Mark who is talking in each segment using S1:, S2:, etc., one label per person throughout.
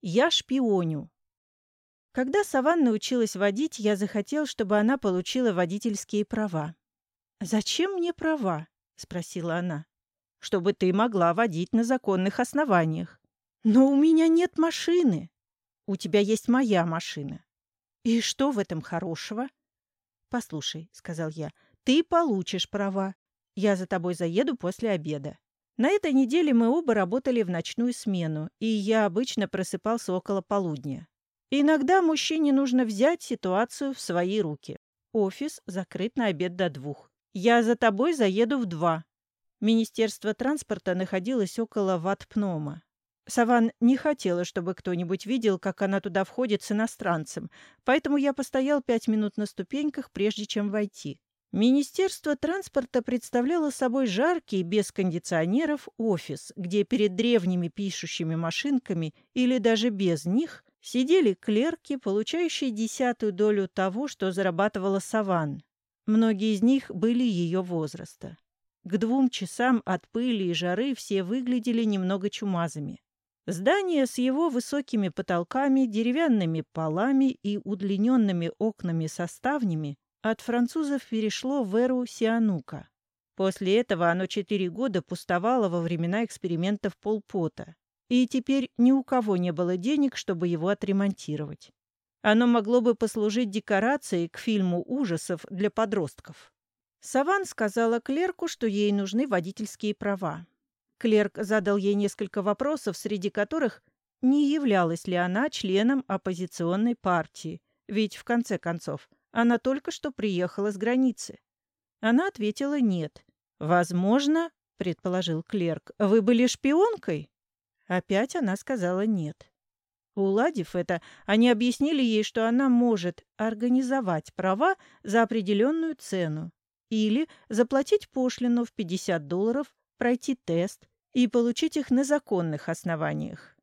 S1: Я шпионю. Когда Саванна училась водить, я захотел, чтобы она получила водительские права. «Зачем мне права?» — спросила она. «Чтобы ты могла водить на законных основаниях. Но у меня нет машины. У тебя есть моя машина. И что в этом хорошего?» «Послушай», — сказал я, — «ты получишь права. Я за тобой заеду после обеда». На этой неделе мы оба работали в ночную смену, и я обычно просыпался около полудня. Иногда мужчине нужно взять ситуацию в свои руки. Офис закрыт на обед до двух. Я за тобой заеду в два. Министерство транспорта находилось около Ватпнома. Саван не хотела, чтобы кто-нибудь видел, как она туда входит с иностранцем, поэтому я постоял пять минут на ступеньках, прежде чем войти. Министерство транспорта представляло собой жаркий, без кондиционеров, офис, где перед древними пишущими машинками или даже без них сидели клерки, получающие десятую долю того, что зарабатывала Саван. Многие из них были ее возраста. К двум часам от пыли и жары все выглядели немного чумазами. Здание с его высокими потолками, деревянными полами и удлиненными окнами со ставнями от французов перешло в эру Сианука. После этого оно четыре года пустовало во времена экспериментов Полпота, и теперь ни у кого не было денег, чтобы его отремонтировать. Оно могло бы послужить декорацией к фильму ужасов для подростков. Саван сказала клерку, что ей нужны водительские права. Клерк задал ей несколько вопросов, среди которых не являлась ли она членом оппозиционной партии, ведь, в конце концов, она только что приехала с границы. Она ответила «нет». «Возможно, — предположил клерк, — вы были шпионкой?» Опять она сказала «нет». Уладив это, они объяснили ей, что она может организовать права за определенную цену или заплатить пошлину в 50 долларов, пройти тест и получить их на законных основаниях.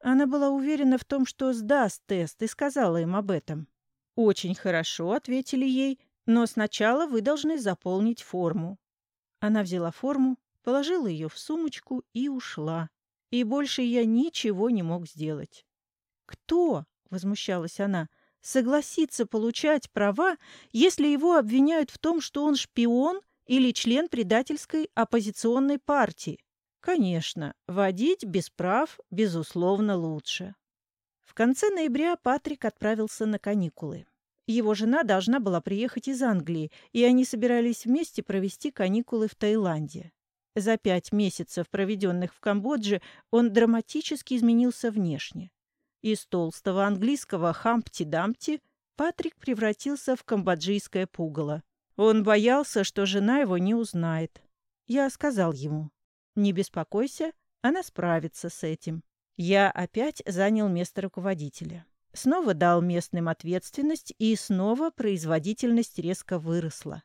S1: Она была уверена в том, что сдаст тест, и сказала им об этом. «Очень хорошо», — ответили ей, «но сначала вы должны заполнить форму». Она взяла форму, положила ее в сумочку и ушла. И больше я ничего не мог сделать. «Кто?» — возмущалась она. «Согласится получать права, если его обвиняют в том, что он шпион или член предательской оппозиционной партии?» Конечно, водить без прав, безусловно, лучше. В конце ноября Патрик отправился на каникулы. Его жена должна была приехать из Англии, и они собирались вместе провести каникулы в Таиланде. За пять месяцев, проведенных в Камбодже, он драматически изменился внешне. Из толстого английского «хампти-дампти» Патрик превратился в камбоджийское пугало. Он боялся, что жена его не узнает. Я сказал ему, «Не беспокойся, она справится с этим». Я опять занял место руководителя. Снова дал местным ответственность, и снова производительность резко выросла.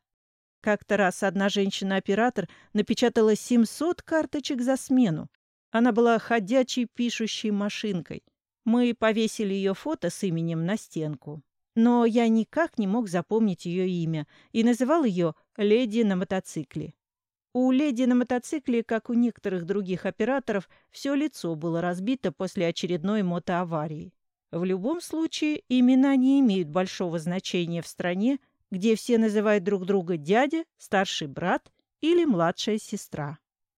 S1: Как-то раз одна женщина-оператор напечатала 700 карточек за смену. Она была ходячей пишущей машинкой. Мы повесили ее фото с именем на стенку. Но я никак не мог запомнить ее имя и называл ее «Леди на мотоцикле». У леди на мотоцикле, как у некоторых других операторов, все лицо было разбито после очередной мотоаварии. В любом случае, имена не имеют большого значения в стране, где все называют друг друга дядя, старший брат или младшая сестра.